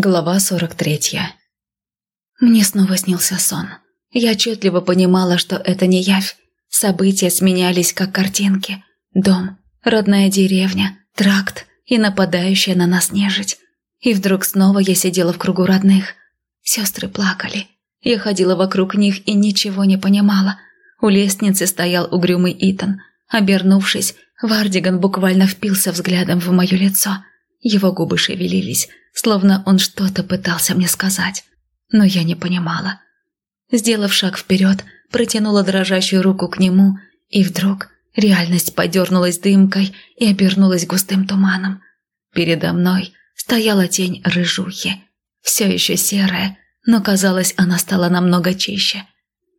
Глава 43 Мне снова снился сон. Я отчетливо понимала, что это не явь. События сменялись, как картинки. Дом, родная деревня, тракт и нападающая на нас нежить. И вдруг снова я сидела в кругу родных. Сестры плакали. Я ходила вокруг них и ничего не понимала. У лестницы стоял угрюмый Итан. Обернувшись, Вардиган буквально впился взглядом в мое лицо. Его губы шевелились, словно он что-то пытался мне сказать. Но я не понимала. Сделав шаг вперед, протянула дрожащую руку к нему, и вдруг реальность подернулась дымкой и обернулась густым туманом. Передо мной стояла тень рыжухи, все еще серая, но казалось, она стала намного чище.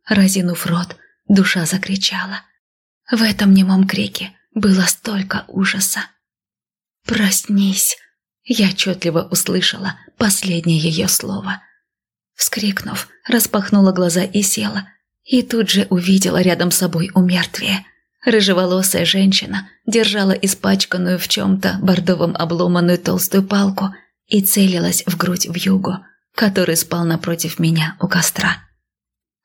Разинув рот, душа закричала. В этом немом крике было столько ужаса. «Проснись!» Я отчетливо услышала последнее ее слово. Вскрикнув, распахнула глаза и села. И тут же увидела рядом с собой умертвие. Рыжеволосая женщина держала испачканную в чем-то бордовом обломанную толстую палку и целилась в грудь в югу, который спал напротив меня у костра.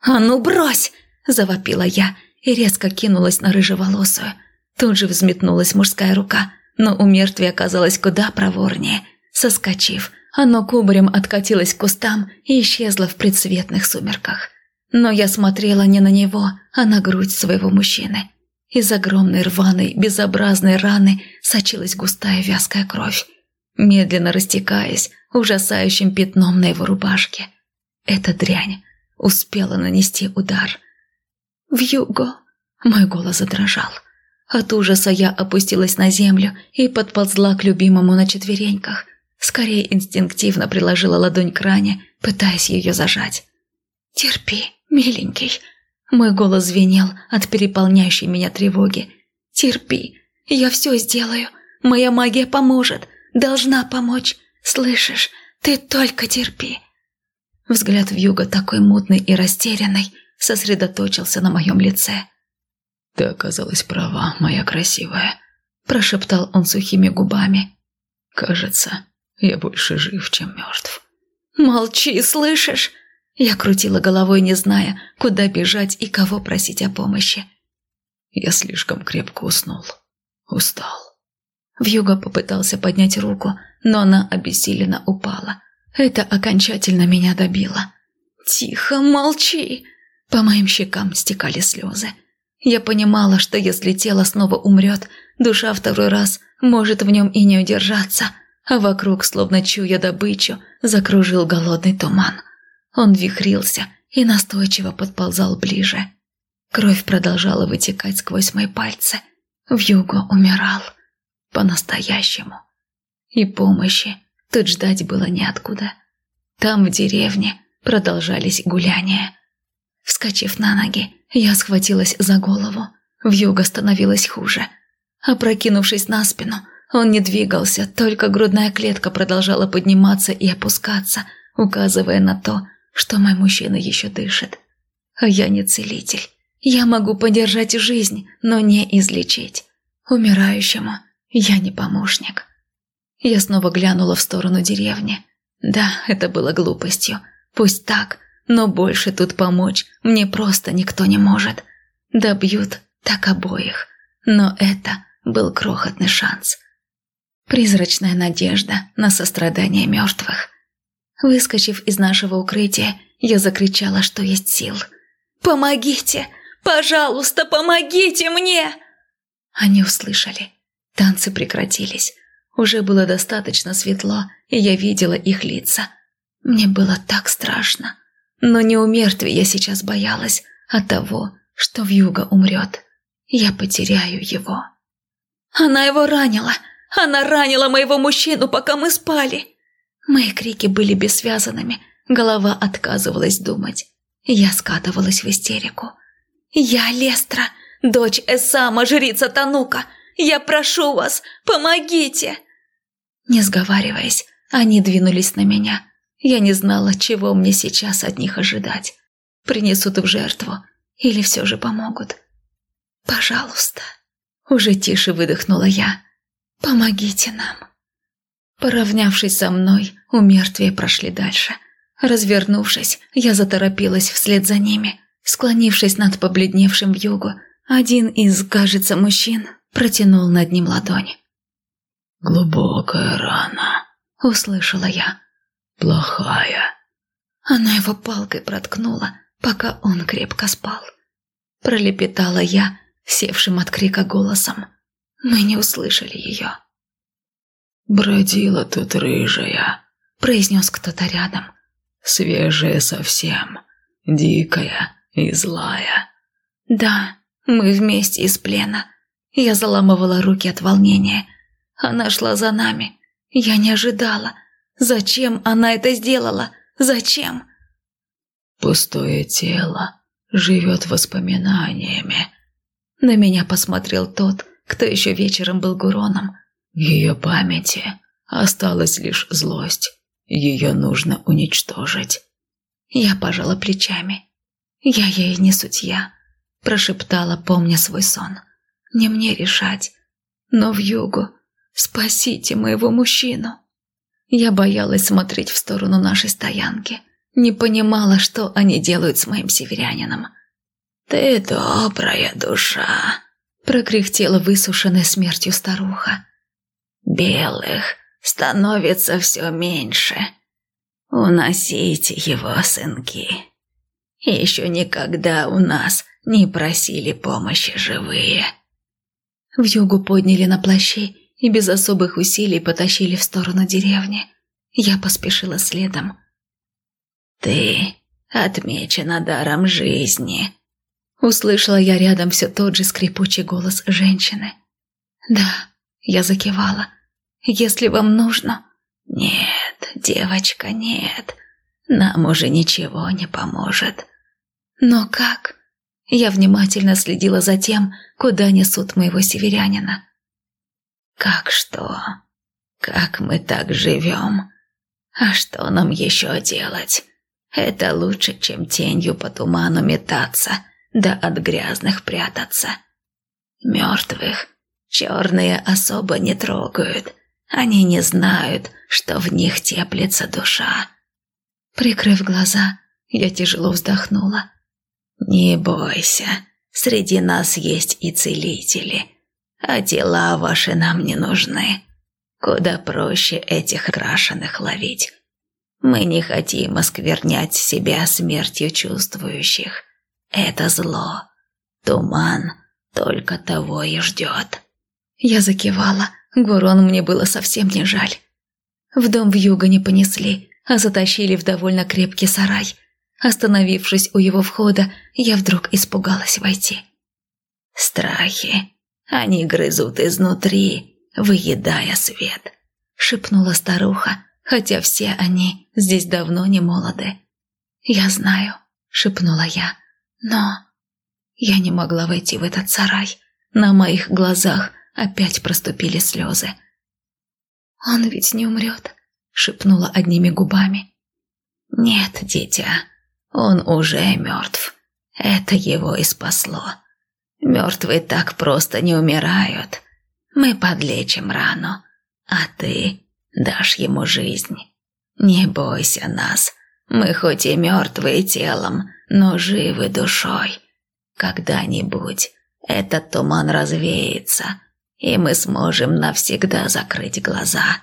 «А ну брось!» – завопила я и резко кинулась на рыжеволосую. Тут же взметнулась мужская рука – но у мертвия оказалось куда проворнее. Соскочив, оно кубарем откатилось к кустам и исчезло в предсветных сумерках. Но я смотрела не на него, а на грудь своего мужчины. Из огромной рваной, безобразной раны сочилась густая вязкая кровь, медленно растекаясь ужасающим пятном на его рубашке. Эта дрянь успела нанести удар. «Вьюго!» Мой голос задрожал. От ужаса я опустилась на землю и подползла к любимому на четвереньках. Скорее инстинктивно приложила ладонь к ране, пытаясь ее зажать. «Терпи, миленький». Мой голос звенел от переполняющей меня тревоги. «Терпи, я все сделаю. Моя магия поможет, должна помочь. Слышишь, ты только терпи». Взгляд в юго такой мутный и растерянный сосредоточился на моем лице. «Ты оказалась права, моя красивая», – прошептал он сухими губами. «Кажется, я больше жив, чем мертв». «Молчи, слышишь?» Я крутила головой, не зная, куда бежать и кого просить о помощи. Я слишком крепко уснул. Устал. Вьюга попытался поднять руку, но она обессиленно упала. Это окончательно меня добило. «Тихо, молчи!» По моим щекам стекали слезы. Я понимала, что если тело снова умрет, душа второй раз может в нем и не удержаться, а вокруг, словно чуя добычу, закружил голодный туман. Он вихрился и настойчиво подползал ближе. Кровь продолжала вытекать сквозь мои пальцы. Вьюго умирал. По-настоящему. И помощи тут ждать было неоткуда. Там, в деревне, продолжались гуляния. Вскочив на ноги, я схватилась за голову. Вьюга становилось хуже. Опрокинувшись на спину, он не двигался, только грудная клетка продолжала подниматься и опускаться, указывая на то, что мой мужчина еще дышит. А я не целитель. Я могу поддержать жизнь, но не излечить. Умирающему я не помощник. Я снова глянула в сторону деревни. Да, это было глупостью. Пусть так, но больше тут помочь мне просто никто не может. Добьют так обоих. Но это был крохотный шанс. Призрачная надежда на сострадание мертвых. Выскочив из нашего укрытия, я закричала, что есть сил. «Помогите! Пожалуйста, помогите мне!» Они услышали. Танцы прекратились. Уже было достаточно светло, и я видела их лица. Мне было так страшно. Но не у мертвия я сейчас боялась, а того, что вьюга умрет. Я потеряю его. Она его ранила. Она ранила моего мужчину, пока мы спали. Мои крики были бессвязанными. Голова отказывалась думать. Я скатывалась в истерику. «Я Лестра, дочь Эсама, жрица Танука. Я прошу вас, помогите!» Не сговариваясь, они двинулись на меня. Я не знала, чего мне сейчас от них ожидать. Принесут в жертву или все же помогут. «Пожалуйста», — уже тише выдохнула я. «Помогите нам». Поравнявшись со мной, у мертвия прошли дальше. Развернувшись, я заторопилась вслед за ними. Склонившись над побледневшим в югу, один из, кажется, мужчин протянул над ним ладонь. «Глубокая рана», — услышала я. «Плохая». Она его палкой проткнула, пока он крепко спал. Пролепетала я, севшим от крика голосом. Мы не услышали ее. «Бродила тут рыжая», — произнес кто-то рядом. «Свежая совсем, дикая и злая». «Да, мы вместе из плена». Я заламывала руки от волнения. Она шла за нами. Я не ожидала. Зачем она это сделала? Зачем? Пустое тело живет воспоминаниями. На меня посмотрел тот, кто еще вечером был Гуроном. В ее памяти осталась лишь злость. Ее нужно уничтожить. Я пожала плечами. Я ей не судья, прошептала, помня свой сон. Не мне решать. Но в югу спасите моего мужчину. Я боялась смотреть в сторону нашей стоянки. Не понимала, что они делают с моим северянином. «Ты добрая душа», — прокряхтела высушенная смертью старуха. «Белых становится все меньше. Уносите его, сынки. Еще никогда у нас не просили помощи живые». В югу подняли на плащи и без особых усилий потащили в сторону деревни. Я поспешила следом. «Ты отмечена даром жизни», — услышала я рядом все тот же скрипучий голос женщины. «Да», — я закивала, — «если вам нужно...» «Нет, девочка, нет, нам уже ничего не поможет». «Но как?» Я внимательно следила за тем, куда несут моего северянина. «Как что? Как мы так живем? А что нам еще делать? Это лучше, чем тенью по туману метаться, да от грязных прятаться. Мертвых черные особо не трогают, они не знают, что в них теплится душа». Прикрыв глаза, я тяжело вздохнула. «Не бойся, среди нас есть и целители, а тела ваши нам не нужны. Куда проще этих крашеных ловить. Мы не хотим осквернять себя смертью чувствующих. Это зло. Туман только того и ждет». Я закивала. Гурон мне было совсем не жаль. В дом в юго не понесли, а затащили в довольно крепкий сарай – Остановившись у его входа, я вдруг испугалась войти. «Страхи, они грызут изнутри, выедая свет», — шепнула старуха, хотя все они здесь давно не молоды. «Я знаю», — шепнула я, — «но...» Я не могла войти в этот сарай. На моих глазах опять проступили слезы. «Он ведь не умрет», — шепнула одними губами. «Нет, дитя, он уже мертв. Это его и спасло. Мертвые так просто не умирают. Мы подлечим рану, а ты дашь ему жизнь. Не бойся нас. Мы хоть и мертвые телом, но живы душой. Когда-нибудь этот туман развеется, и мы сможем навсегда закрыть глаза.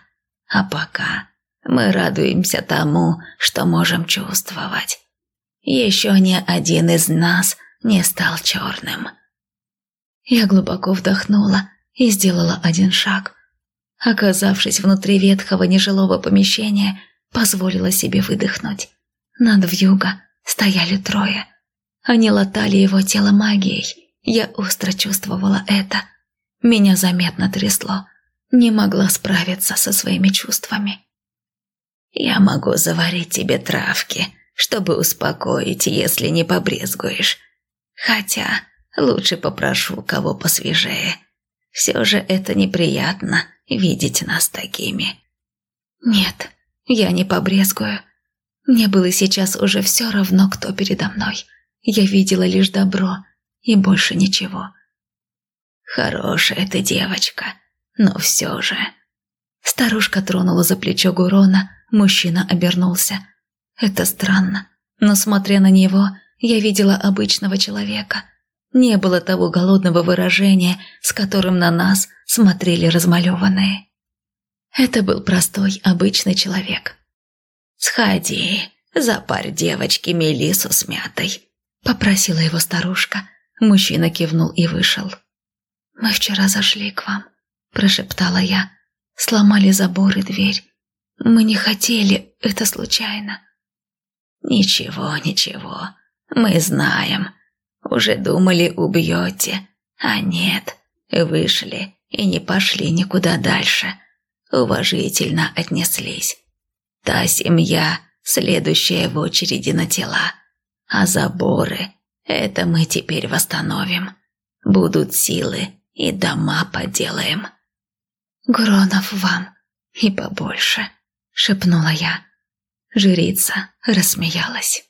А пока мы радуемся тому, что можем чувствовать. Еще ни один из нас не стал черным. Я глубоко вдохнула и сделала один шаг. Оказавшись внутри ветхого нежилого помещения, позволила себе выдохнуть. Над вьюга стояли трое. Они латали его тело магией. Я остро чувствовала это. Меня заметно трясло. Не могла справиться со своими чувствами. «Я могу заварить тебе травки», чтобы успокоить, если не побрезгуешь. Хотя лучше попрошу кого посвежее. Все же это неприятно видеть нас такими. Нет, я не побрезгую. Мне было сейчас уже все равно, кто передо мной. Я видела лишь добро и больше ничего. Хорошая ты девочка, но все же... Старушка тронула за плечо Гурона, мужчина обернулся. Это странно, но смотря на него, я видела обычного человека. Не было того голодного выражения, с которым на нас смотрели размалеванные. Это был простой, обычный человек. «Сходи, запарь девочке Мелису с мятой», – попросила его старушка. Мужчина кивнул и вышел. «Мы вчера зашли к вам», – прошептала я. «Сломали забор и дверь. Мы не хотели, это случайно». «Ничего, ничего, мы знаем. Уже думали, убьете, а нет, вышли и не пошли никуда дальше. Уважительно отнеслись. Та семья, следующая в очереди на тела. А заборы – это мы теперь восстановим. Будут силы, и дома поделаем». «Гронов вам и побольше», – шепнула я. Жрица рассмеялась.